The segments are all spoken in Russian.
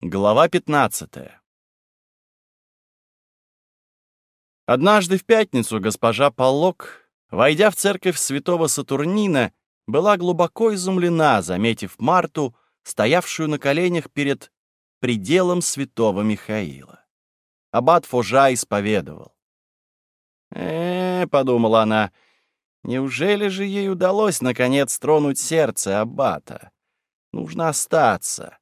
Глава 15 Однажды в пятницу госпожа Поллок, войдя в церковь святого Сатурнина, была глубоко изумлена, заметив Марту, стоявшую на коленях перед пределом святого Михаила. Аббат Фожа исповедовал. «Э, — подумала она, — неужели же ей удалось, наконец, тронуть сердце Аббата? Нужно остаться.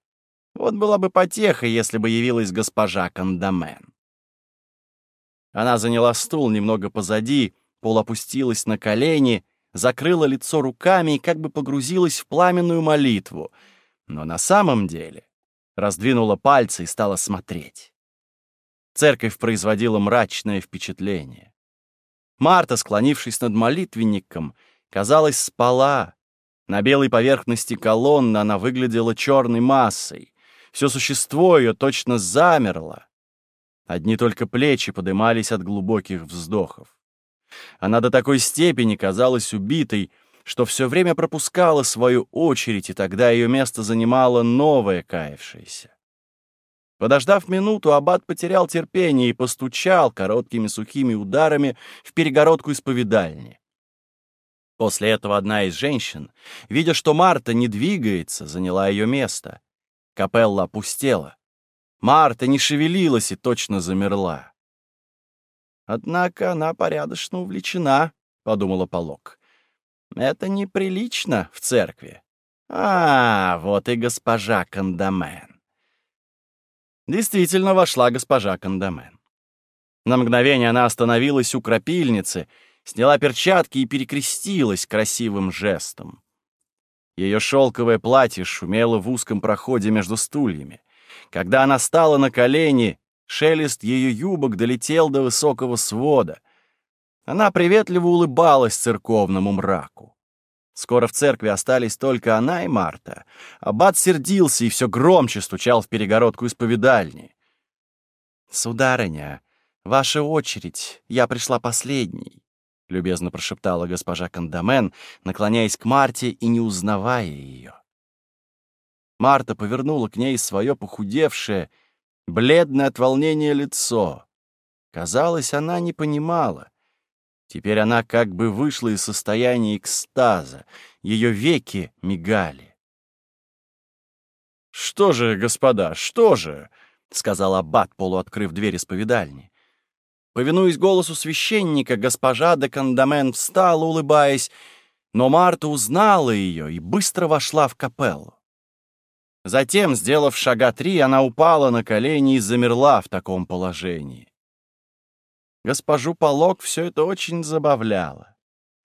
Вот была бы потеха, если бы явилась госпожа Кандамен. Она заняла стул немного позади, полуопустилась на колени, закрыла лицо руками и как бы погрузилась в пламенную молитву, но на самом деле раздвинула пальцы и стала смотреть. Церковь производила мрачное впечатление. Марта, склонившись над молитвенником, казалось, спала. На белой поверхности колонны она выглядела черной массой. Все существо ее точно замерло. Одни только плечи подымались от глубоких вздохов. Она до такой степени казалась убитой, что все время пропускала свою очередь, и тогда ее место занимала новая каявшаяся. Подождав минуту, аббат потерял терпение и постучал короткими сухими ударами в перегородку исповедальни. После этого одна из женщин, видя, что Марта не двигается, заняла ее место. Капелла опустела. Марта не шевелилась и точно замерла. «Однако она порядочно увлечена», — подумала Полок. «Это неприлично в церкви. А, вот и госпожа Кандамен». Действительно вошла госпожа Кандамен. На мгновение она остановилась у крапильницы, сняла перчатки и перекрестилась красивым жестом. Ее шелковое платье шумело в узком проходе между стульями. Когда она стала на колени, шелест ее юбок долетел до высокого свода. Она приветливо улыбалась церковному мраку. Скоро в церкви остались только она и Марта. Аббат сердился и все громче стучал в перегородку исповедальни. «Сударыня, ваша очередь, я пришла последней», — любезно прошептала госпожа Кандамен, наклоняясь к Марте и не узнавая ее. Марта повернула к ней свое похудевшее, бледное от волнения лицо. Казалось, она не понимала. Теперь она как бы вышла из состояния экстаза, ее веки мигали. «Что же, господа, что же?» — сказал аббат, полуоткрыв дверь исповедальни. Повинуясь голосу священника, госпожа де Кандамен встала, улыбаясь, но Марта узнала ее и быстро вошла в капеллу. Затем, сделав шага три, она упала на колени и замерла в таком положении. Госпожу Полок все это очень забавляло.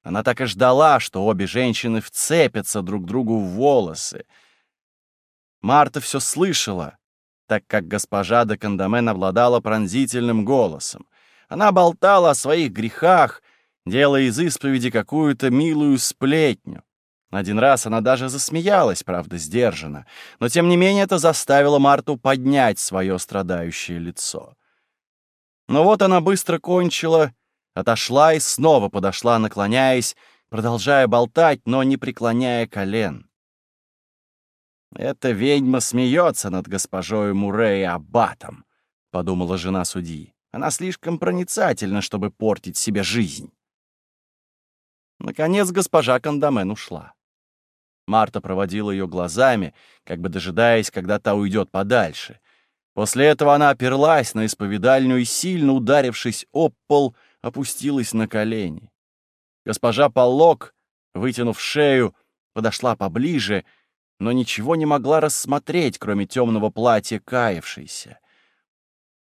Она так и ждала, что обе женщины вцепятся друг другу в волосы. Марта все слышала, так как госпожа де Кандамен обладала пронзительным голосом. Она болтала о своих грехах, делая из исповеди какую-то милую сплетню. Один раз она даже засмеялась, правда, сдержанно, но тем не менее это заставило Марту поднять свое страдающее лицо. Но вот она быстро кончила, отошла и снова подошла, наклоняясь, продолжая болтать, но не преклоняя колен. «Эта ведьма смеется над госпожой Муре и Аббатом», — подумала жена судьи. «Она слишком проницательна, чтобы портить себе жизнь». Наконец госпожа Кандамен ушла. Марта проводила ее глазами, как бы дожидаясь, когда та уйдет подальше — После этого она оперлась на исповедальню и, сильно ударившись об пол, опустилась на колени. Госпожа Поллок, вытянув шею, подошла поближе, но ничего не могла рассмотреть, кроме темного платья каявшейся.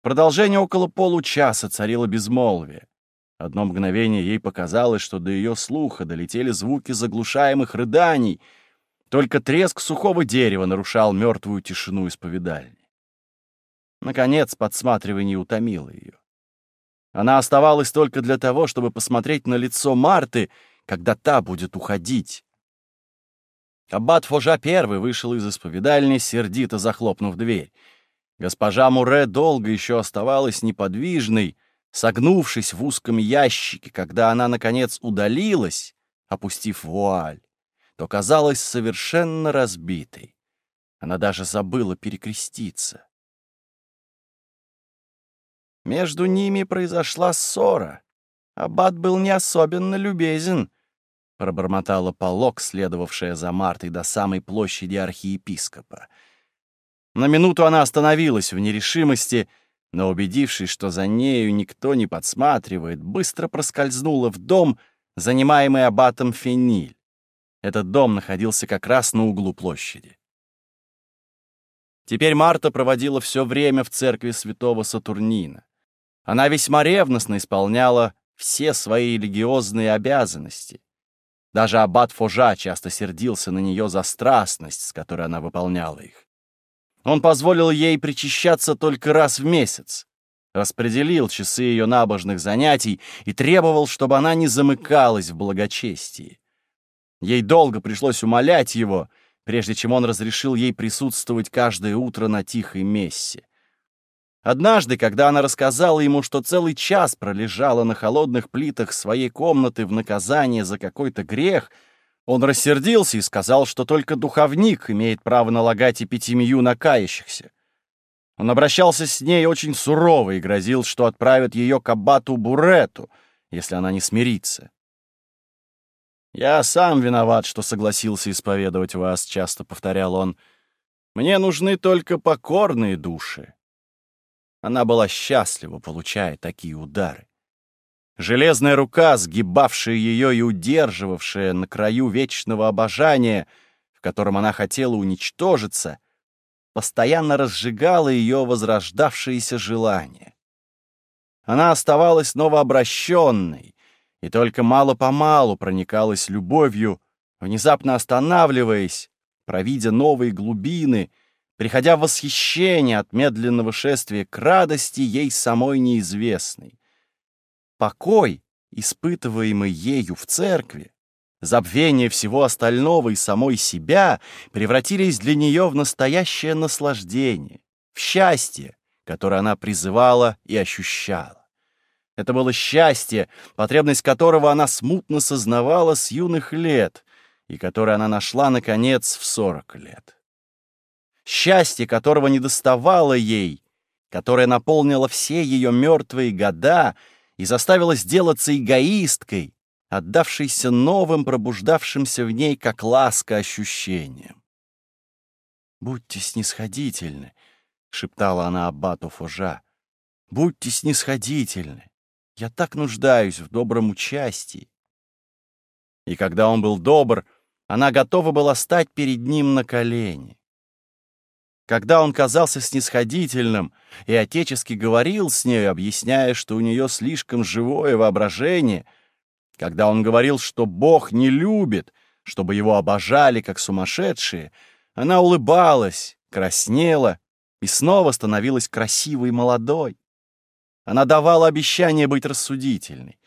Продолжение около получаса царило безмолвие. Одно мгновение ей показалось, что до ее слуха долетели звуки заглушаемых рыданий, только треск сухого дерева нарушал мертвую тишину исповедальни. Наконец, подсматривание утомило ее. Она оставалась только для того, чтобы посмотреть на лицо Марты, когда та будет уходить. Аббат Фожа первый вышел из исповедальни, сердито захлопнув дверь. Госпожа Муре долго еще оставалась неподвижной, согнувшись в узком ящике, когда она, наконец, удалилась, опустив вуаль, то казалась совершенно разбитой. Она даже забыла перекреститься. Между ними произошла ссора. Аббат был не особенно любезен, — пробормотала Полок, следовавшая за Мартой до самой площади архиепископа. На минуту она остановилась в нерешимости, но, убедившись, что за нею никто не подсматривает, быстро проскользнула в дом, занимаемый аббатом Фениль. Этот дом находился как раз на углу площади. Теперь Марта проводила все время в церкви святого Сатурнина. Она весьма ревностно исполняла все свои религиозные обязанности. Даже аббат Фожа часто сердился на нее за страстность, с которой она выполняла их. Он позволил ей причащаться только раз в месяц, распределил часы ее набожных занятий и требовал, чтобы она не замыкалась в благочестии. Ей долго пришлось умолять его, прежде чем он разрешил ей присутствовать каждое утро на тихой мессе. Однажды, когда она рассказала ему, что целый час пролежала на холодных плитах своей комнаты в наказание за какой-то грех, он рассердился и сказал, что только духовник имеет право налагать эпитемию на кающихся. Он обращался с ней очень сурово и грозил, что отправит ее к аббату Бурету, если она не смирится. «Я сам виноват, что согласился исповедовать вас», — часто повторял он. «Мне нужны только покорные души». Она была счастлива, получая такие удары. Железная рука, сгибавшая ее и удерживавшая на краю вечного обожания, в котором она хотела уничтожиться, постоянно разжигала ее возрождавшиеся желания. Она оставалась новообращенной и только мало-помалу проникалась любовью, внезапно останавливаясь, провидя новые глубины — приходя в восхищение от медленного шествия к радости ей самой неизвестной. Покой, испытываемый ею в церкви, забвение всего остального и самой себя превратились для нее в настоящее наслаждение, в счастье, которое она призывала и ощущала. Это было счастье, потребность которого она смутно сознавала с юных лет и которое она нашла, наконец, в сорок лет счастье которого не доставало ей, которое наполнило все ее мертвые года и заставило сделаться эгоисткой, отдавшейся новым, пробуждавшимся в ней, как ласка, ощущениям. «Будьте снисходительны», — шептала она аббату Фужа. «Будьте снисходительны. Я так нуждаюсь в добром участии». И когда он был добр, она готова была стать перед ним на колени. Когда он казался снисходительным и отечески говорил с ней, объясняя, что у нее слишком живое воображение, когда он говорил, что Бог не любит, чтобы его обожали как сумасшедшие, она улыбалась, краснела и снова становилась красивой и молодой. Она давала обещание быть рассудительной.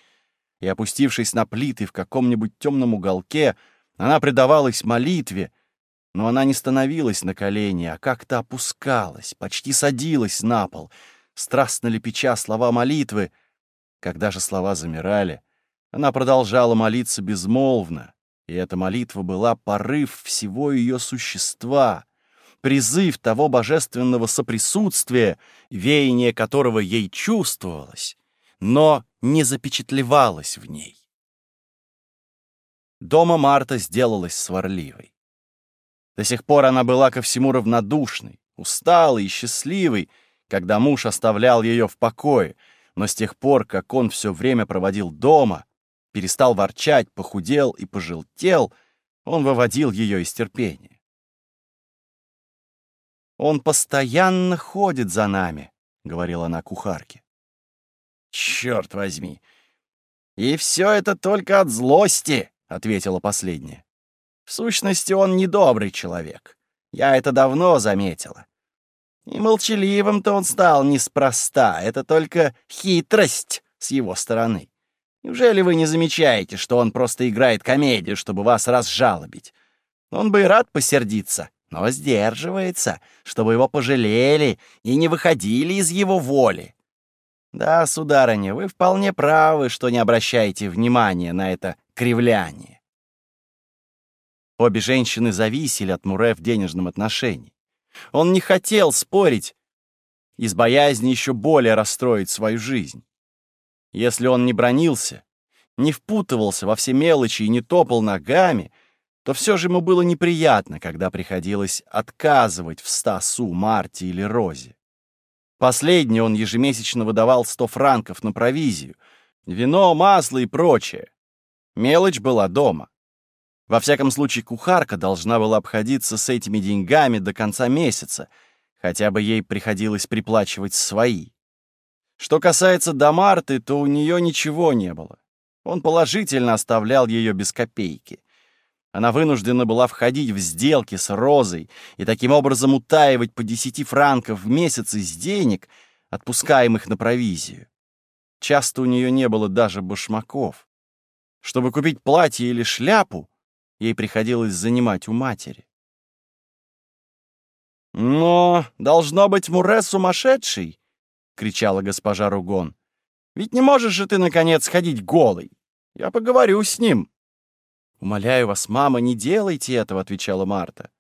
И, опустившись на плиты в каком-нибудь темном уголке, она предавалась молитве — но она не становилась на колени, а как-то опускалась, почти садилась на пол, страстно лепеча слова молитвы. Когда же слова замирали, она продолжала молиться безмолвно, и эта молитва была порыв всего ее существа, призыв того божественного соприсутствия, веяние которого ей чувствовалось, но не запечатлевалось в ней. Дома Марта сделалась сварливой. До сих пор она была ко всему равнодушной, усталой и счастливой, когда муж оставлял ее в покое, но с тех пор, как он все время проводил дома, перестал ворчать, похудел и пожелтел, он выводил ее из терпения. «Он постоянно ходит за нами», — говорила она кухарке. «Черт возьми! И все это только от злости», — ответила последняя. В сущности, он недобрый человек. Я это давно заметила. И молчаливым-то он стал неспроста. Это только хитрость с его стороны. Неужели вы не замечаете, что он просто играет комедию, чтобы вас разжалобить? Он бы и рад посердиться, но сдерживается, чтобы его пожалели и не выходили из его воли. Да, сударыня, вы вполне правы, что не обращаете внимания на это кривляние. Обе женщины зависели от Муре в денежном отношении. Он не хотел спорить из боязни еще более расстроить свою жизнь. Если он не бронился, не впутывался во все мелочи и не топал ногами, то все же ему было неприятно, когда приходилось отказывать в ста су Марте или Розе. Последний он ежемесячно выдавал сто франков на провизию, вино, масло и прочее. Мелочь была дома. Во всяком случае, кухарка должна была обходиться с этими деньгами до конца месяца, хотя бы ей приходилось приплачивать свои. Что касается Дамарты, то у нее ничего не было. Он положительно оставлял ее без копейки. Она вынуждена была входить в сделки с Розой и таким образом утаивать по 10 франков в месяц из денег, отпускаемых на провизию. Часто у нее не было даже башмаков. Чтобы купить платье или шляпу, ей приходилось занимать у матери. «Но должно быть Муре сумасшедший!» — кричала госпожа Ругон. «Ведь не можешь же ты, наконец, ходить голый! Я поговорю с ним!» «Умоляю вас, мама, не делайте этого», — отвечала Марта.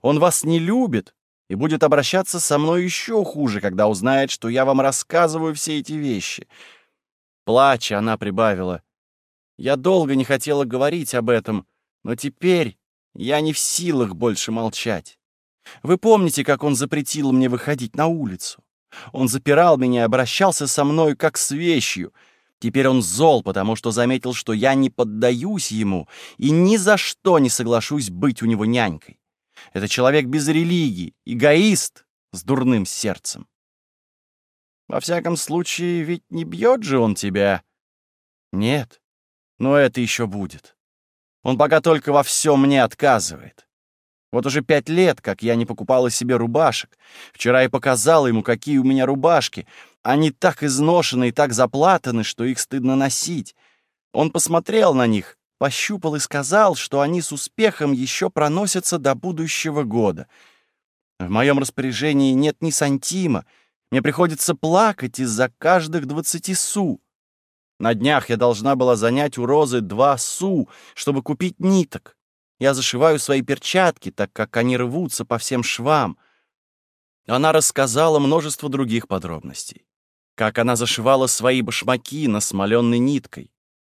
«Он вас не любит и будет обращаться со мной еще хуже, когда узнает, что я вам рассказываю все эти вещи». Плача, она прибавила. «Я долго не хотела говорить об этом, но теперь я не в силах больше молчать. Вы помните, как он запретил мне выходить на улицу? Он запирал меня и обращался со мной как с вещью — Теперь он зол, потому что заметил, что я не поддаюсь ему и ни за что не соглашусь быть у него нянькой. Это человек без религии, эгоист с дурным сердцем. Во всяком случае, ведь не бьет же он тебя. Нет, но это еще будет. Он пока только во всем мне отказывает. Вот уже пять лет, как я не покупала себе рубашек. Вчера я показала ему, какие у меня рубашки, они так изношены и так заплатаны, что их стыдно носить. Он посмотрел на них, пощупал и сказал, что они с успехом еще проносятся до будущего года. В моем распоряжении нет ни сантима. Мне приходится плакать из-за каждых двадцати су. На днях я должна была занять у Розы два су, чтобы купить ниток. Я зашиваю свои перчатки, так как они рвутся по всем швам. Она рассказала множество других подробностей как она зашивала свои башмаки насмоленной ниткой,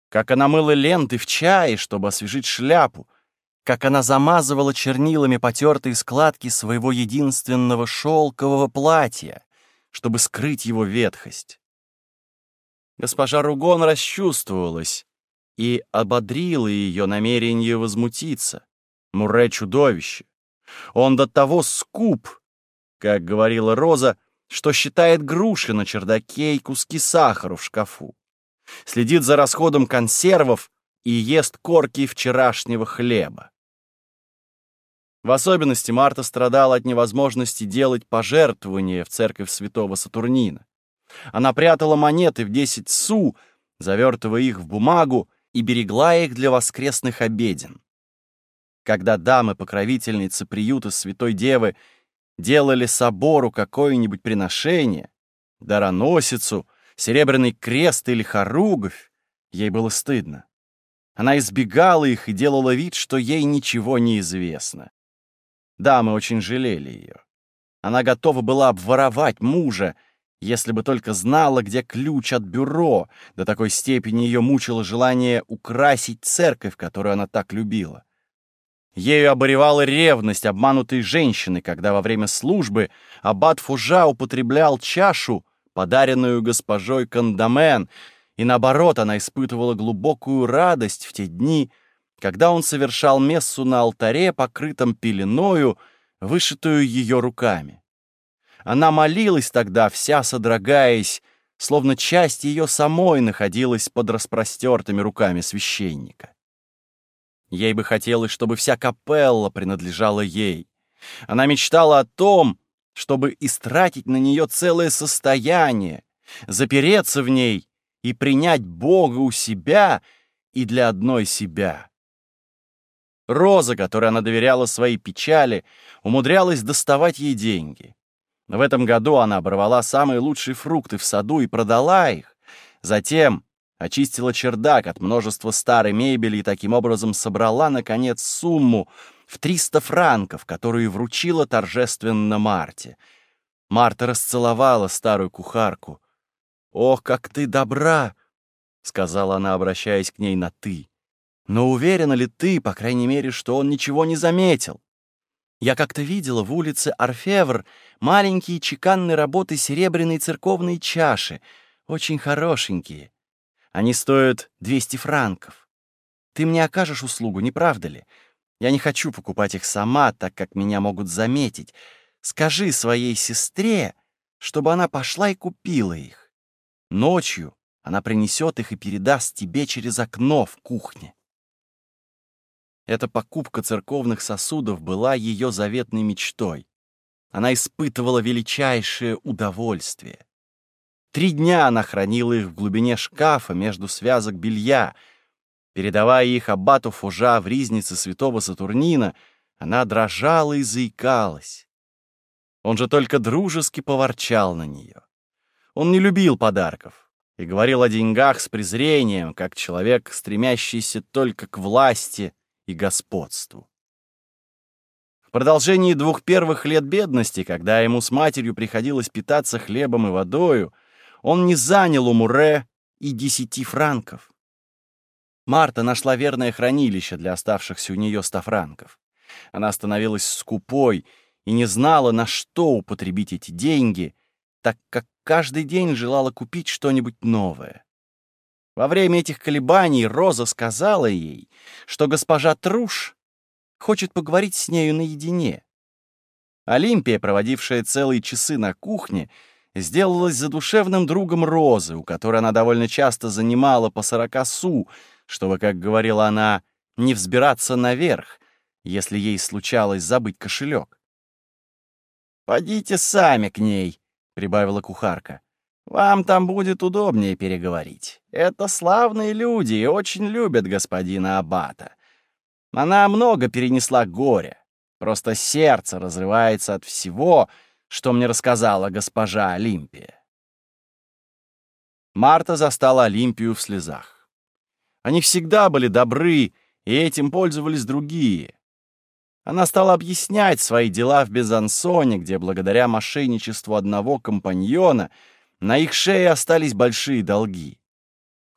как она мыла ленты в чае, чтобы освежить шляпу, как она замазывала чернилами потертые складки своего единственного шелкового платья, чтобы скрыть его ветхость. Госпожа Ругон расчувствовалась и ободрила ее намерение возмутиться. Муре — чудовище. Он до того скуп, как говорила Роза, что считает груши на чердаке и куски сахара в шкафу. Следит за расходом консервов и ест корки вчерашнего хлеба. В особенности Марта страдала от невозможности делать пожертвования в церковь святого Сатурнина. Она прятала монеты в 10 су, завертывая их в бумагу, и берегла их для воскресных обеден. Когда дамы-покровительницы приюта Святой Девы делали собору какое-нибудь приношение, дароносицу, серебряный крест или хоругвь, ей было стыдно. Она избегала их и делала вид, что ей ничего не известно. Да, мы очень жалели ее. Она готова была обворовать мужа, если бы только знала, где ключ от бюро, до такой степени ее мучило желание украсить церковь, которую она так любила. Ею оборевала ревность обманутой женщины, когда во время службы аббат Фужа употреблял чашу, подаренную госпожой Кандамен, и наоборот, она испытывала глубокую радость в те дни, когда он совершал мессу на алтаре, покрытом пеленою, вышитую ее руками. Она молилась тогда, вся содрогаясь, словно часть ее самой находилась под распростертыми руками священника. Ей бы хотелось, чтобы вся капелла принадлежала ей. Она мечтала о том, чтобы истратить на нее целое состояние, запереться в ней и принять Бога у себя и для одной себя. Роза, которой она доверяла своей печали, умудрялась доставать ей деньги. В этом году она оборвала самые лучшие фрукты в саду и продала их. Затем очистила чердак от множества старой мебели и таким образом собрала, наконец, сумму в 300 франков, которую вручила торжественно Марте. Марта расцеловала старую кухарку. «Ох, как ты добра!» — сказала она, обращаясь к ней на «ты». «Но уверена ли ты, по крайней мере, что он ничего не заметил? Я как-то видела в улице Орфевр маленькие чеканные работы серебряные церковные чаши, очень хорошенькие. Они стоят 200 франков. Ты мне окажешь услугу, не правда ли? Я не хочу покупать их сама, так как меня могут заметить. Скажи своей сестре, чтобы она пошла и купила их. Ночью она принесет их и передаст тебе через окно в кухне. Эта покупка церковных сосудов была ее заветной мечтой. Она испытывала величайшее удовольствие. Три дня она хранила их в глубине шкафа между связок белья. Передавая их аббату Фужа в ризнице святого Сатурнина, она дрожала и заикалась. Он же только дружески поворчал на нее. Он не любил подарков и говорил о деньгах с презрением, как человек, стремящийся только к власти и господству. В продолжении двух первых лет бедности, когда ему с матерью приходилось питаться хлебом и водою, он не занял у Муре и десяти франков. Марта нашла верное хранилище для оставшихся у нее ста франков. Она становилась скупой и не знала, на что употребить эти деньги, так как каждый день желала купить что-нибудь новое. Во время этих колебаний Роза сказала ей, что госпожа Труш хочет поговорить с нею наедине. Олимпия, проводившая целые часы на кухне, сделалась задушевным другом Розы, у которой она довольно часто занимала по сорока су, чтобы, как говорила она, не взбираться наверх, если ей случалось забыть кошелек. «Подите сами к ней», — прибавила кухарка. «Вам там будет удобнее переговорить. Это славные люди и очень любят господина Аббата. Она много перенесла горя. Просто сердце разрывается от всего, что мне рассказала госпожа Олимпия». Марта застала Олимпию в слезах. Они всегда были добры, и этим пользовались другие. Она стала объяснять свои дела в Безансоне, где благодаря мошенничеству одного компаньона на их шее остались большие долги.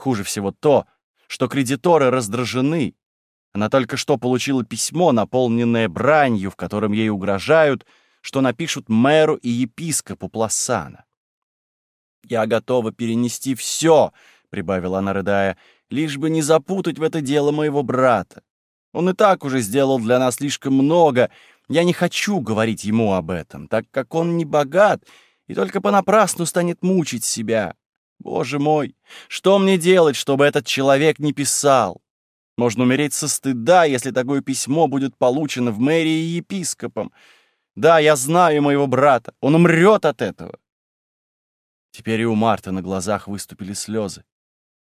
Хуже всего то, что кредиторы раздражены. Она только что получила письмо, наполненное бранью, в котором ей угрожают, что напишут мэру и епископу Пласана. «Я готова перенести все», — прибавила она, рыдая, — «лишь бы не запутать в это дело моего брата. Он и так уже сделал для нас слишком много. Я не хочу говорить ему об этом, так как он не богат и только понапрасну станет мучить себя. Боже мой, что мне делать, чтобы этот человек не писал? Можно умереть со стыда, если такое письмо будет получено в мэрии епископом. Да, я знаю моего брата, он умрет от этого. Теперь и у Марты на глазах выступили слезы.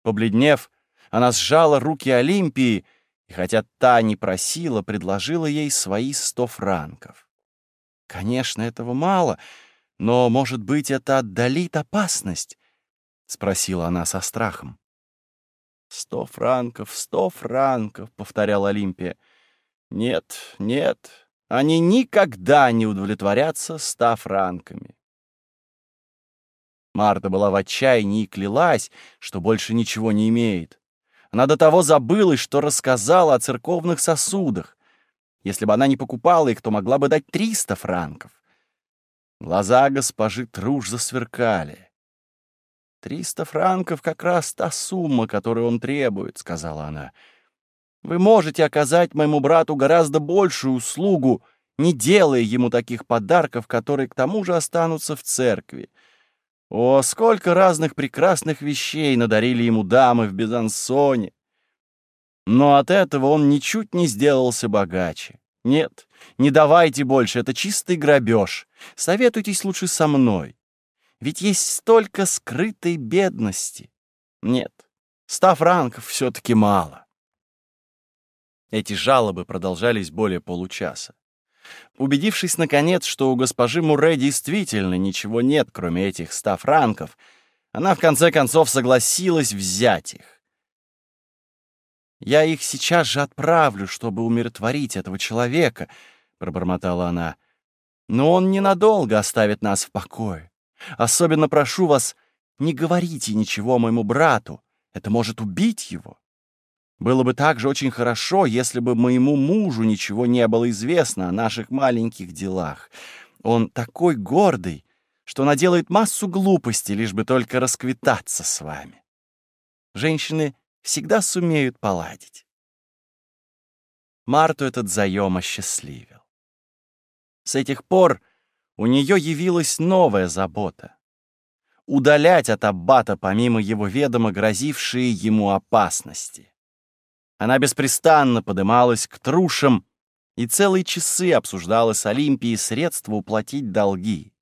Побледнев, она сжала руки Олимпии, и хотя та не просила, предложила ей свои сто франков. Конечно, этого мало, но, может быть, это отдалит опасность? — спросила она со страхом. «Сто франков, сто франков», — повторяла Олимпия. «Нет, нет, они никогда не удовлетворятся ста франками». Марта была в отчаянии и клялась, что больше ничего не имеет. Она до того забылась, что рассказала о церковных сосудах. Если бы она не покупала их, то могла бы дать триста франков. Глаза госпожи Труш засверкали. «Триста франков — как раз та сумма, которую он требует», — сказала она. «Вы можете оказать моему брату гораздо большую услугу, не делая ему таких подарков, которые к тому же останутся в церкви. О, сколько разных прекрасных вещей надарили ему дамы в Безансоне! Но от этого он ничуть не сделался богаче. Нет, не давайте больше, это чистый грабеж. Советуйтесь лучше со мной. Ведь есть столько скрытой бедности. Нет, ста франков все-таки мало. Эти жалобы продолжались более получаса. Убедившись, наконец, что у госпожи Муре действительно ничего нет, кроме этих ста франков, она в конце концов согласилась взять их. «Я их сейчас же отправлю, чтобы умиротворить этого человека», — пробормотала она. Но он ненадолго оставит нас в покое. Особенно прошу вас, не говорите ничего моему брату. Это может убить его. Было бы также очень хорошо, если бы моему мужу ничего не было известно о наших маленьких делах. Он такой гордый, что наделает массу глупостей, лишь бы только расквитаться с вами. Женщины всегда сумеют поладить. Марту этот заем осчастливил. С этих пор у нее явилась новая забота — удалять от аббата помимо его ведома грозившие ему опасности. Она беспрестанно подымалась к трушам и целые часы обсуждала с Олимпией средства уплатить долги.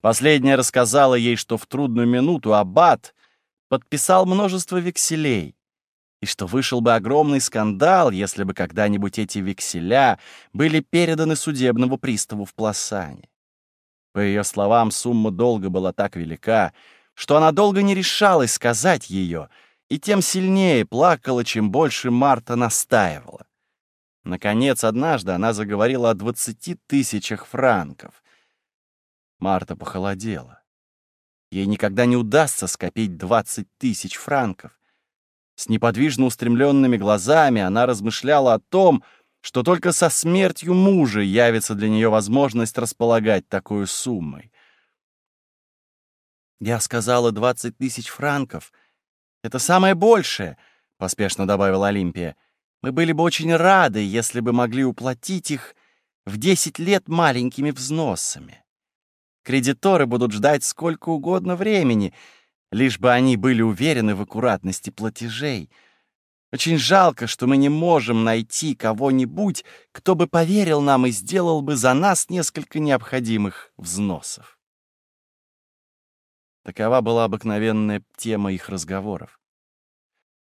Последняя рассказала ей, что в трудную минуту аббат подписал множество векселей, и что вышел бы огромный скандал, если бы когда-нибудь эти векселя были переданы судебному приставу в Пласане. По ее словам, сумма долга была так велика, что она долго не решалась сказать ее, и тем сильнее плакала, чем больше Марта настаивала. Наконец, однажды она заговорила о двадцати тысячах франков. Марта похолодела. Ей никогда не удастся скопить двадцать тысяч франков. С неподвижно устремленными глазами она размышляла о том, что только со смертью мужа явится для нее возможность располагать такой суммой. «Я сказала двадцать тысяч франков. Это самое большее», — поспешно добавила Олимпия. «Мы были бы очень рады, если бы могли уплатить их в десять лет маленькими взносами. Кредиторы будут ждать сколько угодно времени, лишь бы они были уверены в аккуратности платежей». Очень жалко, что мы не можем найти кого-нибудь, кто бы поверил нам и сделал бы за нас несколько необходимых взносов. Такова была обыкновенная тема их разговоров.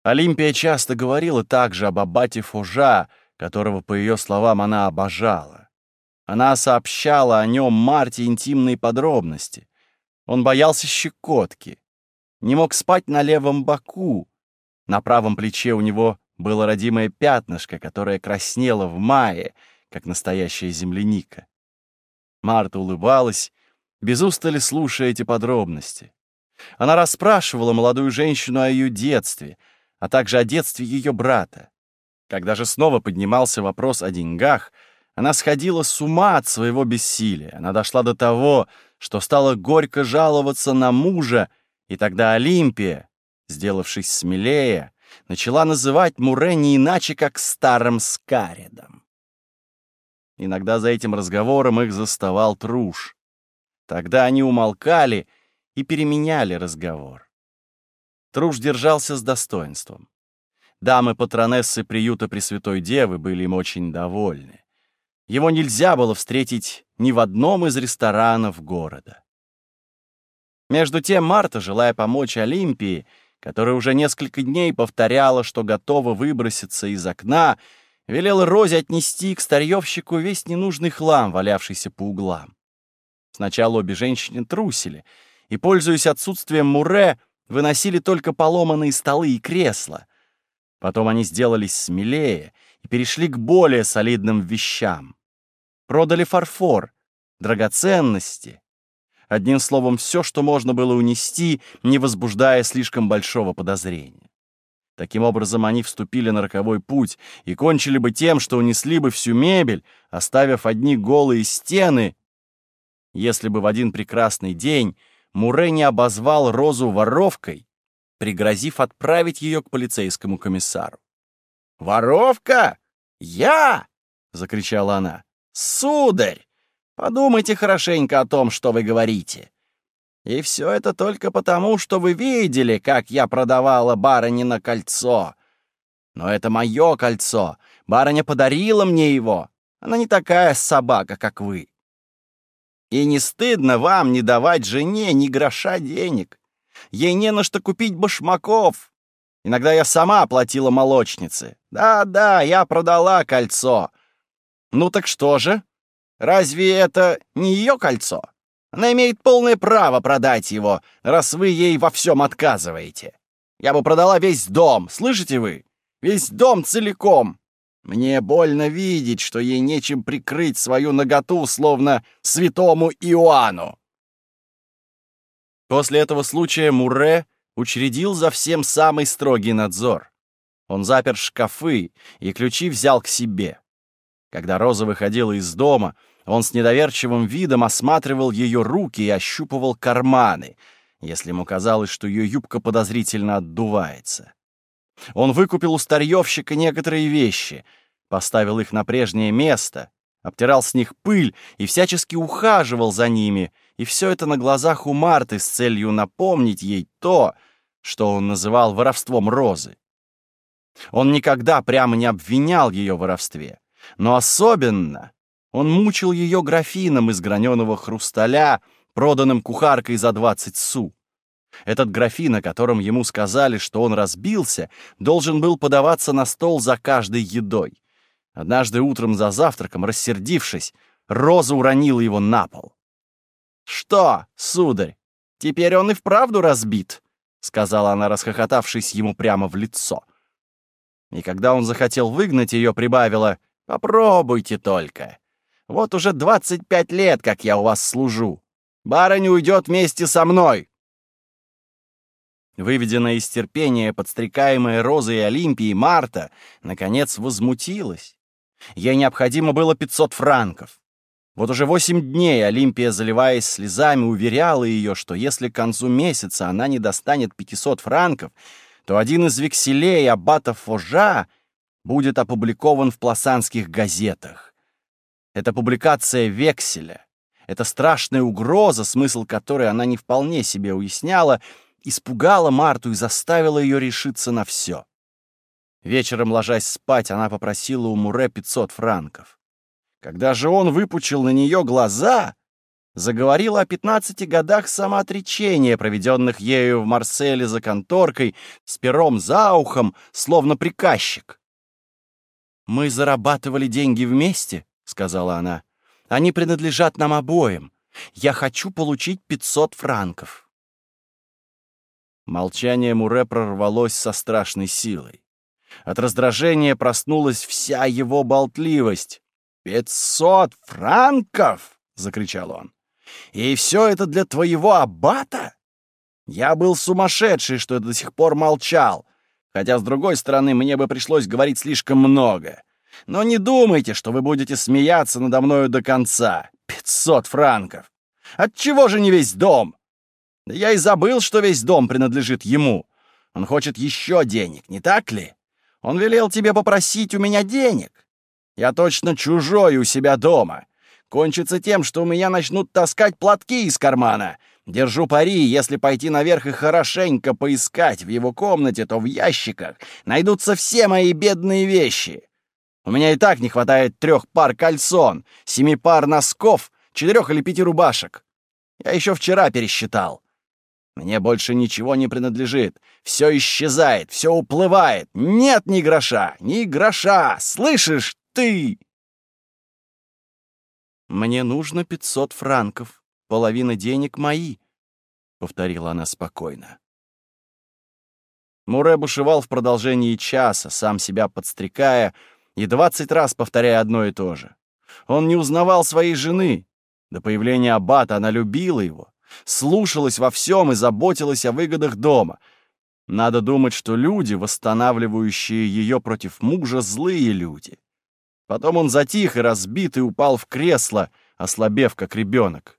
Олимпия часто говорила также об аббате Фужа, которого, по ее словам, она обожала. Она сообщала о нем Марте интимные подробности. Он боялся щекотки, не мог спать на левом боку, на правом плече у него было родимое пятнышко, которое краснело в мае, как настоящая земляника. Марта улыбалась, без устали слушая эти подробности. Она расспрашивала молодую женщину о ее детстве, а также о детстве ее брата. Когда же снова поднимался вопрос о деньгах, она сходила с ума от своего бессилия. Она дошла до того, что стала горько жаловаться на мужа, и тогда Олимпия, сделавшись смелее, начала называть Муре не иначе, как старым Скаридом. Иногда за этим разговором их заставал Труш. Тогда они умолкали и переменяли разговор. Труш держался с достоинством. Дамы-патронессы приюта Пресвятой Девы были им очень довольны. Его нельзя было встретить ни в одном из ресторанов города. Между тем Марта, желая помочь Олимпии, которая уже несколько дней повторяла, что готова выброситься из окна, велела Розе отнести к старьевщику весь ненужный хлам, валявшийся по углам. Сначала обе женщины трусили и, пользуясь отсутствием Муре, выносили только поломанные столы и кресла. Потом они сделались смелее и перешли к более солидным вещам. Продали фарфор, драгоценности, Одним словом, все, что можно было унести, не возбуждая слишком большого подозрения. Таким образом, они вступили на роковой путь и кончили бы тем, что унесли бы всю мебель, оставив одни голые стены, если бы в один прекрасный день Муре не обозвал Розу воровкой, пригрозив отправить ее к полицейскому комиссару. «Воровка? Я?» — закричала она. «Сударь! Подумайте хорошенько о том, что вы говорите. И все это только потому, что вы видели, как я продавала барыне кольцо. Но это мое кольцо. Барыня подарила мне его. Она не такая собака, как вы. И не стыдно вам не давать жене ни гроша денег. Ей не на что купить башмаков. Иногда я сама платила молочнице. Да-да, я продала кольцо. Ну так что же? Разве это не ее кольцо? Она имеет полное право продать его, раз вы ей во всем отказываете. Я бы продала весь дом, слышите вы? Весь дом целиком. Мне больно видеть, что ей нечем прикрыть свою наготу, словно святому Иоанну. После этого случая Муре учредил за всем самый строгий надзор. Он запер шкафы и ключи взял к себе. Когда Роза выходила из дома, он с недоверчивым видом осматривал ее руки и ощупывал карманы, если ему казалось, что ее юбка подозрительно отдувается. Он выкупил у старьевщика некоторые вещи, поставил их на прежнее место, обтирал с них пыль и всячески ухаживал за ними, и все это на глазах у Марты с целью напомнить ей то, что он называл воровством розы. Он никогда прямо не обвинял ее в воровстве, но особенно он мучил ее графином из граненого хрусталя, проданным кухаркой за двадцать су. Этот графин, о котором ему сказали, что он разбился, должен был подаваться на стол за каждой едой. Однажды утром за завтраком, рассердившись, Роза уронила его на пол. «Что, сударь, теперь он и вправду разбит?» — сказала она, расхохотавшись ему прямо в лицо. И когда он захотел выгнать ее, прибавила «Попробуйте только. Вот уже двадцать пять лет, как я у вас служу. Барыня уйдет вместе со мной». Выведенная из терпения, подстрекаемая Розой Олимпией Марта, наконец возмутилась. Ей необходимо было 500 франков. Вот уже восемь дней Олимпия, заливаясь слезами, уверяла ее, что если к концу месяца она не достанет 500 франков, то один из векселей аббата Фожа будет опубликован в пласанских газетах. Это публикация векселя, это страшная угроза, смысл которой она не вполне себе уясняла, испугала Марту и заставила ее решиться на все. Вечером, ложась спать, она попросила у Муре 500 франков. Когда же он выпучил на нее глаза, заговорил о 15 годах самоотречения, проведенных ею в Марселе за конторкой, с пером за ухом, словно приказчик. «Мы зарабатывали деньги вместе», — сказала она. «Они принадлежат нам обоим. Я хочу получить 500 франков». Молчание Муре прорвалось со страшной силой. От раздражения проснулась вся его болтливость. «Пятьсот франков!» — закричал он. «И все это для твоего аббата? Я был сумасшедший, что до сих пор молчал, хотя, с другой стороны, мне бы пришлось говорить слишком много. Но не думайте, что вы будете смеяться надо мною до конца. Пятьсот франков! Отчего же не весь дом? Да я и забыл, что весь дом принадлежит ему. Он хочет еще денег, не так ли? Он велел тебе попросить у меня денег. Я точно чужой у себя дома. Кончится тем, что у меня начнут таскать платки из кармана. Держу пари, если пойти наверх и хорошенько поискать в его комнате, то в ящиках найдутся все мои бедные вещи. У меня и так не хватает трех пар кальсон, семи пар носков, четырех или пяти рубашек. Я еще вчера пересчитал. Мне больше ничего не принадлежит. Все исчезает, все уплывает. Нет ни гроша, ни гроша. Слышишь, ты!» «Мне нужно пятьсот франков. Половина денег мои», — повторила она спокойно. Муре бушевал в продолжении часа, сам себя подстрекая и двадцать раз повторяя одно и то же. Он не узнавал своей жены. До появления аббата она любила его, слушалась во всем и заботилась о выгодах дома. Надо думать, что люди, восстанавливающие ее против мужа, злые люди. Потом он затих и разбитый упал в кресло, ослабев, как ребенок.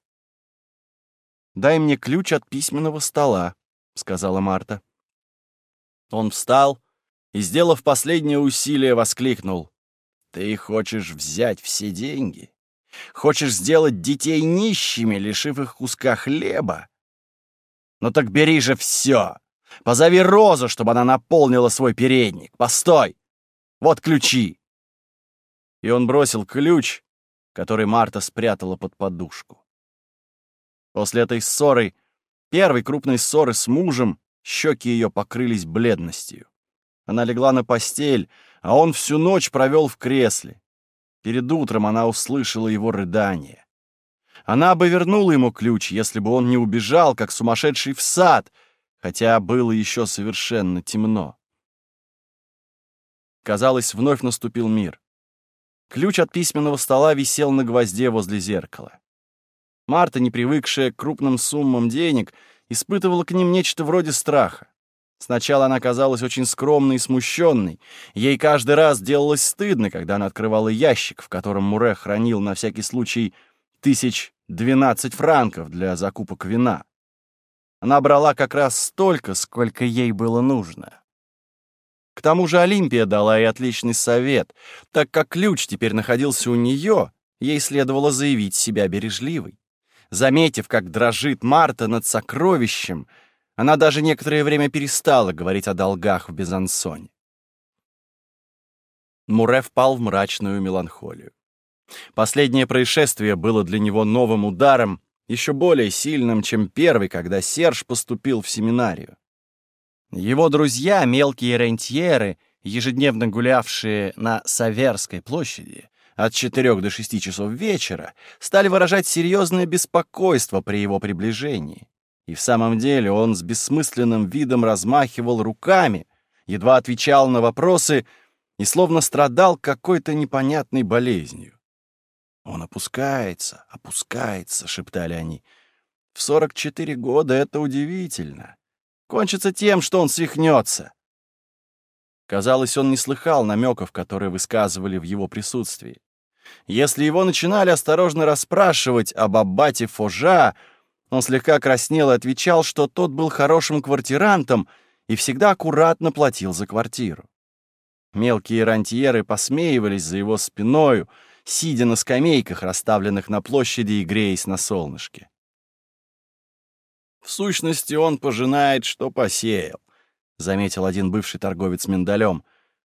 «Дай мне ключ от письменного стола», — сказала Марта. Он встал и, сделав последнее усилие, воскликнул. «Ты хочешь взять все деньги? Хочешь сделать детей нищими, лишив их куска хлеба? Ну так бери же все! Позови Розу, чтобы она наполнила свой передник. Постой! Вот ключи!» и он бросил ключ, который Марта спрятала под подушку. После этой ссоры, первой крупной ссоры с мужем, щеки ее покрылись бледностью. Она легла на постель, а он всю ночь провел в кресле. Перед утром она услышала его рыдание. Она бы вернула ему ключ, если бы он не убежал, как сумасшедший в сад, хотя было еще совершенно темно. казалось, вновь наступил мир. Ключ от письменного стола висел на гвозде возле зеркала. Марта, не привыкшая к крупным суммам денег, испытывала к ним нечто вроде страха. Сначала она казалась очень скромной и смущенной. Ей каждый раз делалось стыдно, когда она открывала ящик, в котором Муре хранил на всякий случай тысяч двенадцать франков для закупок вина. Она брала как раз столько, сколько ей было нужно. К тому же Олимпия дала ей отличный совет. Так как ключ теперь находился у нее, ей следовало заявить себя бережливой. Заметив, как дрожит Марта над сокровищем, она даже некоторое время перестала говорить о долгах в Безансоне. Муре впал в мрачную меланхолию. Последнее происшествие было для него новым ударом, еще более сильным, чем первый, когда Серж поступил в семинарию. Его друзья, мелкие рентьеры, ежедневно гулявшие на Саверской площади от 4 до 6 часов вечера, стали выражать серьезное беспокойство при его приближении. И в самом деле он с бессмысленным видом размахивал руками, едва отвечал на вопросы и словно страдал какой-то непонятной болезнью. «Он опускается, опускается», — шептали они. «В 44 года это удивительно. Кончится тем, что он свихнется». Казалось, он не слыхал намеков, которые высказывали в его присутствии. Если его начинали осторожно расспрашивать об аббате Фожа, он слегка краснел и отвечал, что тот был хорошим квартирантом и всегда аккуратно платил за квартиру. Мелкие рантьеры посмеивались за его спиною, сидя на скамейках, расставленных на площади и греясь на солнышке. «В сущности, он пожинает, что посеял», — заметил один бывший торговец миндалем.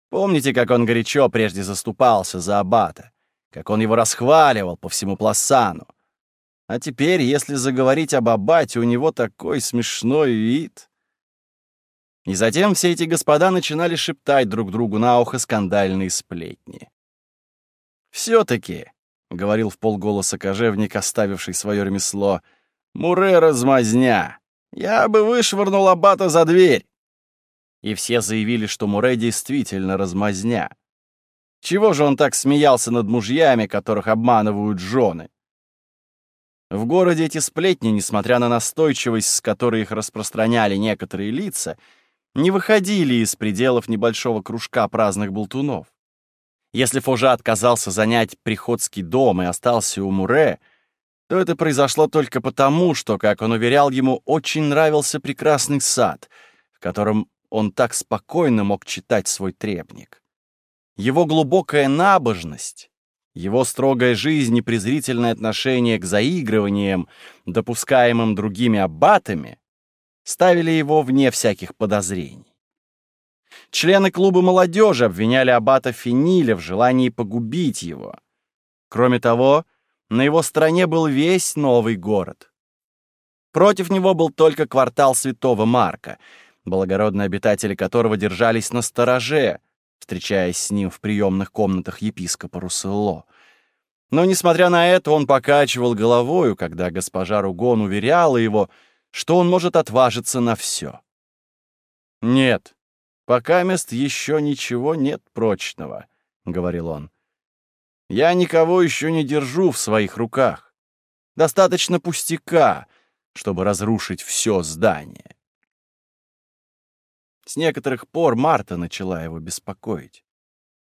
«Помните, как он горячо прежде заступался за аббата? Как он его расхваливал по всему Пласану? А теперь, если заговорить об аббате, у него такой смешной вид». И затем все эти господа начинали шептать друг другу на ухо скандальные сплетни. «Все-таки», — говорил в полголоса кожевник, оставивший свое ремесло, — «Муре размазня! Я бы вышвырнул аббата за дверь!» И все заявили, что Муре действительно размазня. Чего же он так смеялся над мужьями, которых обманывают жены? В городе эти сплетни, несмотря на настойчивость, с которой их распространяли некоторые лица, не выходили из пределов небольшого кружка праздных болтунов. Если Фужа отказался занять приходский дом и остался у Муре, то это произошло только потому, что, как он уверял, ему очень нравился прекрасный сад, в котором он так спокойно мог читать свой требник. Его глубокая набожность, его строгая жизнь и презрительное отношение к заигрываниям, допускаемым другими аббатами, ставили его вне всяких подозрений. Члены клуба молодежи обвиняли аббата Финиля в желании погубить его. Кроме того, на его стороне был весь новый город. Против него был только квартал Святого Марка, благородные обитатели которого держались на стороже, встречаясь с ним в приемных комнатах епископа Русселло. Но, несмотря на это, он покачивал головою, когда госпожа Ругон уверяла его, что он может отважиться на все. Нет, «Пока мест еще ничего нет прочного», — говорил он. «Я никого еще не держу в своих руках. Достаточно пустяка, чтобы разрушить все здание». С некоторых пор Марта начала его беспокоить.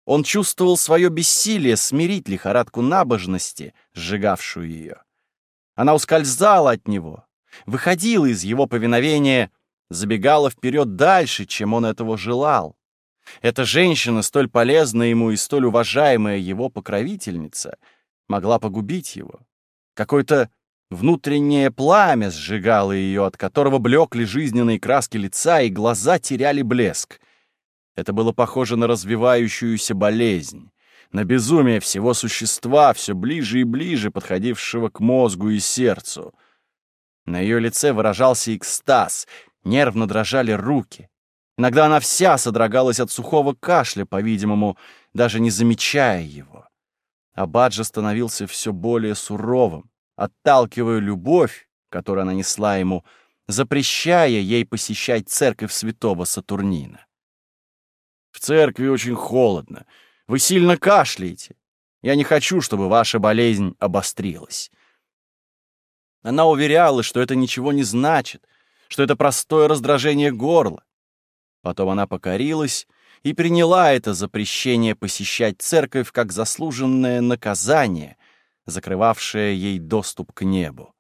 Он чувствовал свое бессилие смирить лихорадку набожности, сжигавшую ее. Она ускользала от него, выходила из его повиновения забегала вперед дальше, чем он этого желал. Эта женщина, столь полезная ему и столь уважаемая его покровительница, могла погубить его. Какое-то внутреннее пламя сжигало ее, от которого блекли жизненные краски лица, и глаза теряли блеск. Это было похоже на развивающуюся болезнь, на безумие всего существа, все ближе и ближе подходившего к мозгу и сердцу. На ее лице выражался экстаз, Нервно дрожали руки. Иногда она вся содрогалась от сухого кашля, по-видимому, даже не замечая его. А Баджа становился все более суровым, отталкивая любовь, которую она несла ему, запрещая ей посещать церковь святого Сатурнина. В церкви очень холодно. Вы сильно кашляете. Я не хочу, чтобы ваша болезнь обострилась». Она уверяла, что это ничего не значит, что это простое раздражение горла. Потом она покорилась и приняла это запрещение посещать церковь как заслуженное наказание, закрывавшее ей доступ к небу.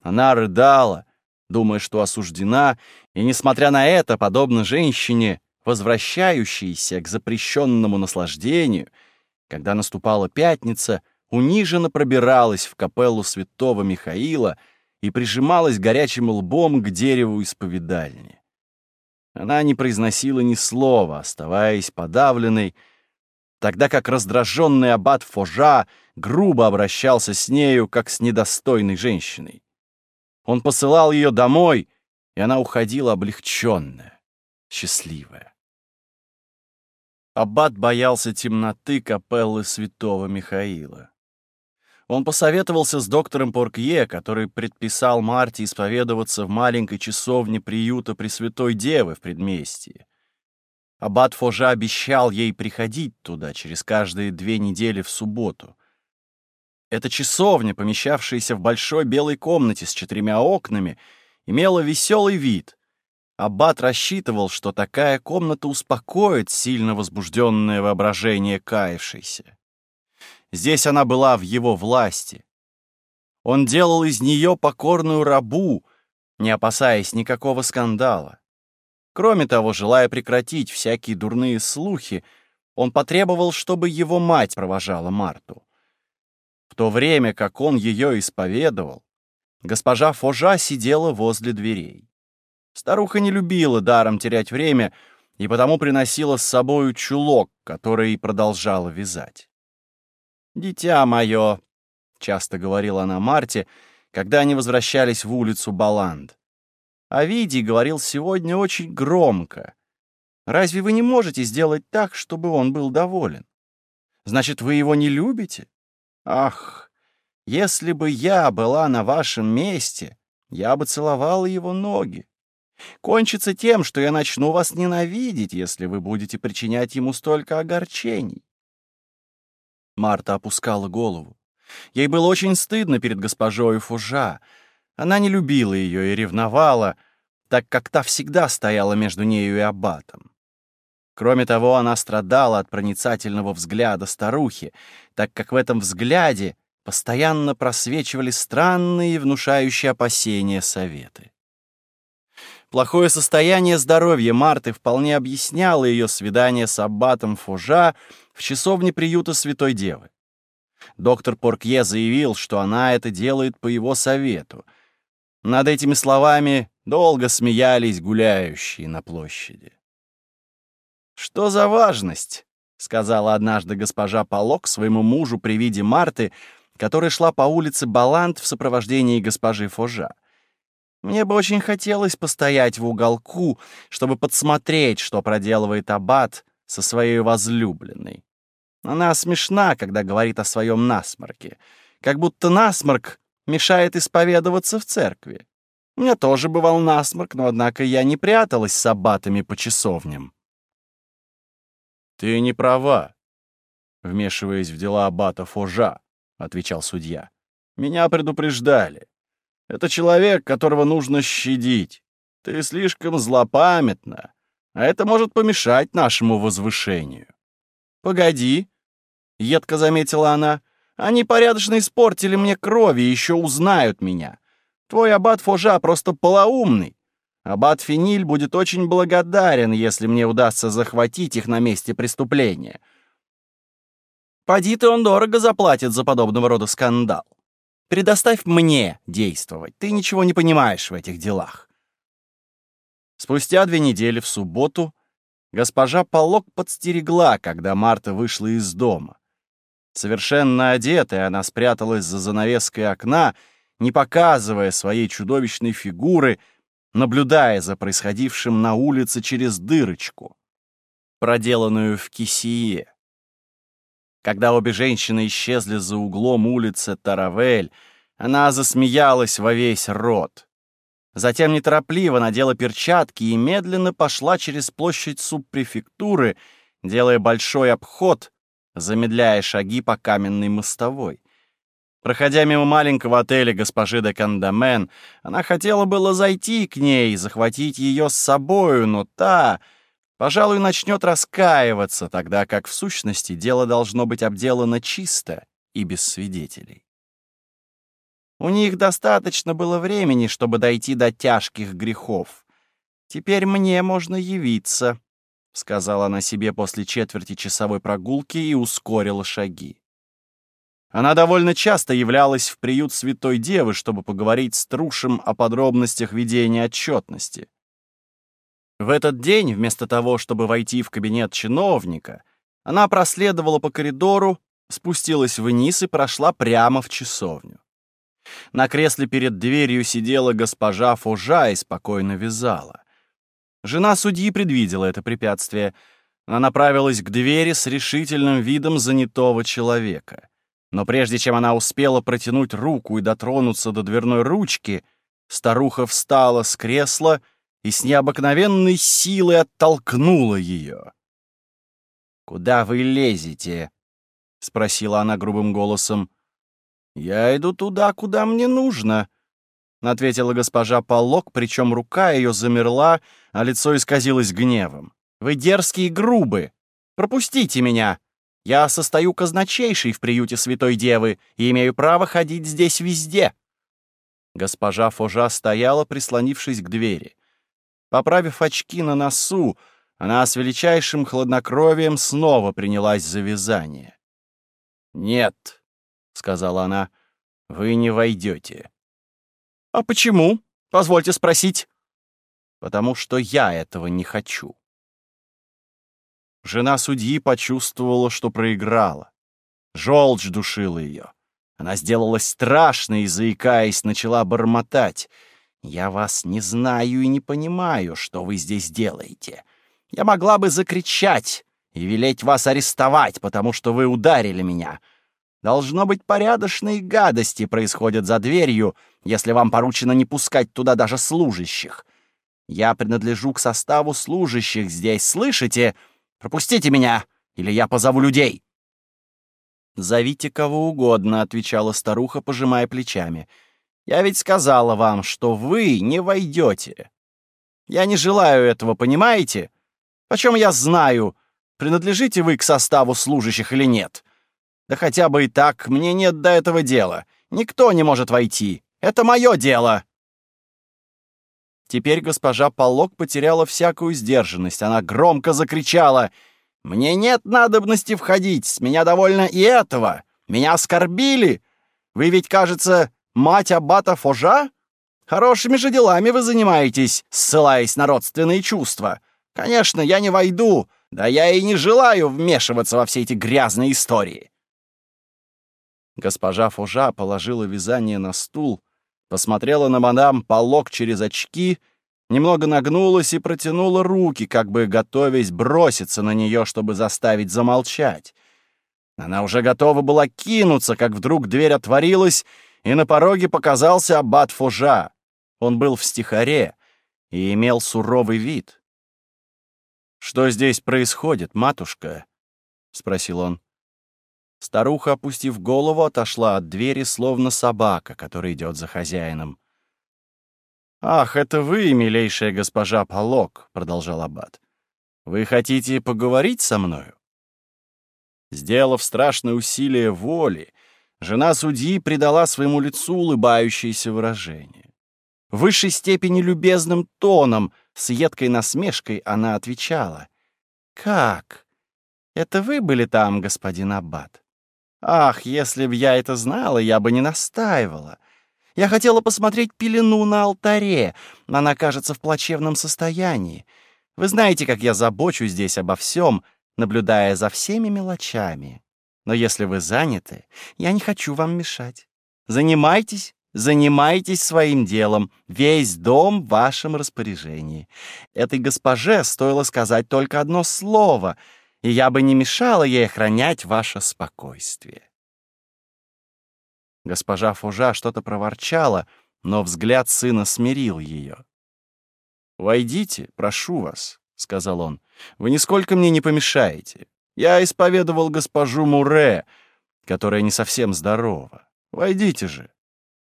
Она рыдала, думая, что осуждена, и, несмотря на это, подобно женщине, возвращающейся к запрещенному наслаждению, когда наступала пятница, униженно пробиралась в капеллу святого Михаила и прижималась горячим лбом к дереву исповедальни. Она не произносила ни слова, оставаясь подавленной, тогда как раздраженный аббат Фожа грубо обращался с нею, как с недостойной женщиной. Он посылал ее домой, и она уходила облегченная, счастливая. Аббат боялся темноты капеллы святого Михаила. Он посоветовался с доктором Поркье, который предписал Марте исповедоваться в маленькой часовне приюта Пресвятой Девы в предместье. Аббат Фожа обещал ей приходить туда через каждые две недели в субботу. Эта часовня, помещавшаяся в большой белой комнате с четырьмя окнами, имела веселый вид. Аббат рассчитывал, что такая комната успокоит сильно возбужденное воображение каявшейся. Здесь она была в его власти. Он делал из нее покорную рабу, не опасаясь никакого скандала. Кроме того, желая прекратить всякие дурные слухи, он потребовал, чтобы его мать провожала Марту. В то время, как он ее исповедовал, госпожа Фожа сидела возле дверей. Старуха не любила даром терять время и потому приносила с собою чулок, который продолжала вязать. «Дитя мое», — часто говорила она Марте, когда они возвращались в улицу Баланд. А Види говорил сегодня очень громко. Разве вы не можете сделать так, чтобы он был доволен? Значит, вы его не любите? Ах, если бы я была на вашем месте, я бы целовала его ноги. Кончится тем, что я начну вас ненавидеть, если вы будете причинять ему столько огорчений. Марта опускала голову. Ей было очень стыдно перед госпожой Фужа. Она не любила ее и ревновала, так как та всегда стояла между нею и аббатом. Кроме того, она страдала от проницательного взгляда старухи, так как в этом взгляде постоянно просвечивали странные и внушающие опасения советы. Плохое состояние здоровья Марты вполне объясняло ее свидание с аббатом Фужа в часовне приюта Святой Девы. Доктор Поркье заявил, что она это делает по его совету. Над этими словами долго смеялись гуляющие на площади. «Что за важность?» — сказала однажды госпожа Полок своему мужу при виде Марты, которая шла по улице Балант в сопровождении госпожи Фожа. «Мне бы очень хотелось постоять в уголку, чтобы подсмотреть, что проделывает аббат со своей возлюбленной. Она смешна, когда говорит о своем насморке. Как будто насморк мешает исповедоваться в церкви. У меня тоже бывал насморк, но, однако, я не пряталась с аббатами по часовням. «Ты не права», — вмешиваясь в дела аббата Фожа, — отвечал судья. «Меня предупреждали. Это человек, которого нужно щадить. Ты слишком злопамятна, а это может помешать нашему возвышению». «Погоди», — едко заметила она, — «они порядочно испортили мне кровь и еще узнают меня. Твой аббат Фожа просто полоумный. Аббат Финиль будет очень благодарен, если мне удастся захватить их на месте преступления. Поди ты он дорого заплатит за подобного рода скандал. Предоставь мне действовать, ты ничего не понимаешь в этих делах». Спустя две недели в субботу Госпожа Полок подстерегла, когда Марта вышла из дома. Совершенно одетая, она спряталась за занавеской окна, не показывая своей чудовищной фигуры, наблюдая за происходившим на улице через дырочку, проделанную в кисие. Когда обе женщины исчезли за углом улицы Таравель, она засмеялась во весь рот. Затем неторопливо надела перчатки и медленно пошла через площадь субпрефектуры, делая большой обход, замедляя шаги по каменной мостовой. Проходя мимо маленького отеля госпожи де Кандамен, она хотела было зайти к ней захватить ее с собою, но та, пожалуй, начнет раскаиваться, тогда как в сущности дело должно быть обделано чисто и без свидетелей. У них достаточно было времени, чтобы дойти до тяжких грехов. Теперь мне можно явиться, — сказала она себе после четверти часовой прогулки и ускорила шаги. Она довольно часто являлась в приют Святой Девы, чтобы поговорить с Трушем о подробностях ведения отчетности. В этот день, вместо того, чтобы войти в кабинет чиновника, она проследовала по коридору, спустилась вниз и прошла прямо в часовню. На кресле перед дверью сидела госпожа Фужа и спокойно вязала. Жена судьи предвидела это препятствие. Она направилась к двери с решительным видом занятого человека. Но прежде чем она успела протянуть руку и дотронуться до дверной ручки, старуха встала с кресла и с необыкновенной силой оттолкнула ее. «Куда вы лезете?» — спросила она грубым голосом. «Я иду туда, куда мне нужно», — ответила госпожа Полок, причем рука ее замерла, а лицо исказилось гневом. «Вы дерзкие и грубы! Пропустите меня! Я состою казначейшей в приюте Святой Девы и имею право ходить здесь везде!» Госпожа Фожа стояла, прислонившись к двери. Поправив очки на носу, она с величайшим хладнокровием снова принялась за вязание. «Нет», — сказала она, — «вы не войдете». «А почему? Позвольте спросить». «Потому что я этого не хочу». Жена судьи почувствовала, что проиграла. Желчь душила ее. Она сделалась страшной и, заикаясь, начала бормотать. «Я вас не знаю и не понимаю, что вы здесь делаете. Я могла бы закричать и велеть вас арестовать, потому что вы ударили меня. Должно быть, порядочные гадости происходят за дверью, если вам поручено не пускать туда даже служащих. Я принадлежу к составу служащих здесь, слышите? Пропустите меня, или я позову людей!» «Зовите кого угодно», — отвечала старуха, пожимая плечами. «Я ведь сказала вам, что вы не войдете. Я не желаю этого, понимаете? Почем я знаю, принадлежите вы к составу служащих или нет? Да хотя бы и так, мне нет до этого дела. Никто не может войти. Это мое дело!» Теперь госпожа Полок потеряла всякую сдержанность. Она громко закричала. «Мне нет надобности входить, с меня довольно и этого. Меня оскорбили. Вы ведь, кажется, мать аббата Фожа? Хорошими же делами вы занимаетесь, ссылаясь на родственные чувства. Конечно, я не войду, да я и не желаю вмешиваться во все эти грязные истории». Госпожа Фужа положила вязание на стул, посмотрела на мадам Полок через очки, немного нагнулась и протянула руки, как бы готовясь броситься на нее, чтобы заставить замолчать. Она уже готова была кинуться, как вдруг дверь отворилась, и на пороге показался аббат Фужа. Он был в стихаре и имел суровый вид. «Что здесь происходит, матушка?» — спросил он. Старуха, опустив голову, отошла от двери, словно собака, которая идет за хозяином. «Ах, это вы, милейшая госпожа Полок», — продолжал Аббат. «Вы хотите поговорить со мною?» Сделав страшное усилие воли, жена судьи придала своему лицу улыбающееся выражение. В высшей степени любезным тоном, с едкой насмешкой она отвечала. «Как? Это вы были там, господин Аббат?» Ах, если б я это знала, я бы не настаивала. Я хотела посмотреть пелену на алтаре. Она кажется в плачевном состоянии. Вы знаете, как я забочусь здесь обо всем, наблюдая за всеми мелочами. Но если вы заняты, я не хочу вам мешать. Занимайтесь, занимайтесь своим делом. Весь дом в вашем распоряжении. Этой госпоже стоило сказать только одно слово — и я бы не мешала ей охранять ваше спокойствие. Госпожа Фужа что-то проворчала, но взгляд сына смирил ее. «Войдите, прошу вас», — сказал он. «Вы нисколько мне не помешаете. Я исповедовал госпожу Муре, которая не совсем здорова. Войдите же.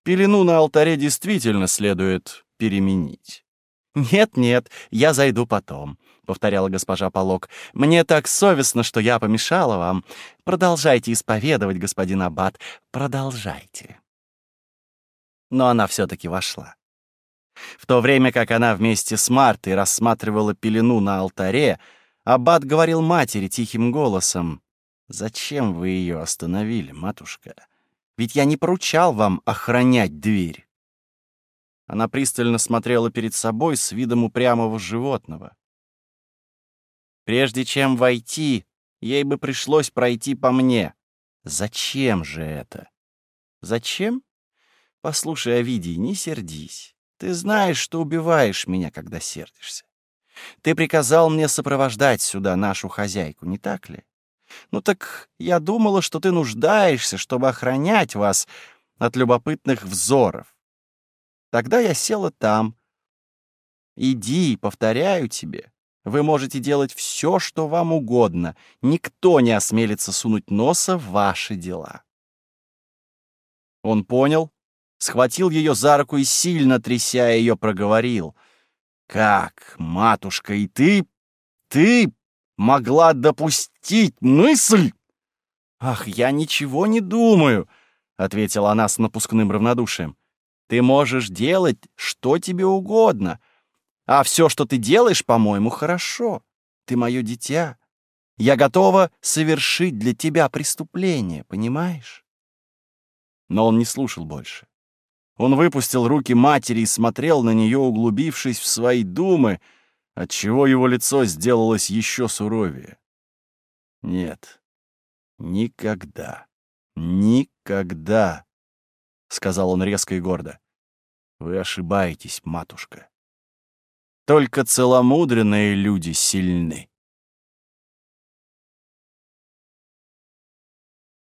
Пелену на алтаре действительно следует переменить». «Нет-нет, я зайду потом», — повторяла госпожа Полок. «Мне так совестно, что я помешала вам. Продолжайте исповедовать, господин Аббат, продолжайте». Но она все-таки вошла. В то время как она вместе с Мартой рассматривала пелену на алтаре, Аббат говорил матери тихим голосом, «Зачем вы ее остановили, матушка? Ведь я не поручал вам охранять дверь». Она пристально смотрела перед собой с видом упрямого животного. Прежде чем войти, ей бы пришлось пройти по мне. Зачем же это? Зачем? Послушай, Овидий, не сердись. Ты знаешь, что убиваешь меня, когда сердишься. Ты приказал мне сопровождать сюда нашу хозяйку, не так ли? Ну так я думала, что ты нуждаешься, чтобы охранять вас от любопытных взоров. Тогда я села там. Иди, повторяю тебе. Вы можете делать все, что вам угодно. Никто не осмелится сунуть носа в ваши дела. Он понял, схватил ее за руку и, сильно тряся ее, проговорил. «Как, матушка, и ты, ты могла допустить мысль?» «Ах, я ничего не думаю», — ответила она с напускным равнодушием. «Ты можешь делать, что тебе угодно, а все, что ты делаешь, по-моему, хорошо. Ты мое дитя. Я готова совершить для тебя преступление, понимаешь?» Но он не слушал больше. Он выпустил руки матери и смотрел на нее, углубившись в свои думы, отчего его лицо сделалось еще суровее. «Нет, никогда, никогда», — сказал он резко и гордо. «Вы ошибаетесь, матушка. Только целомудренные люди сильны».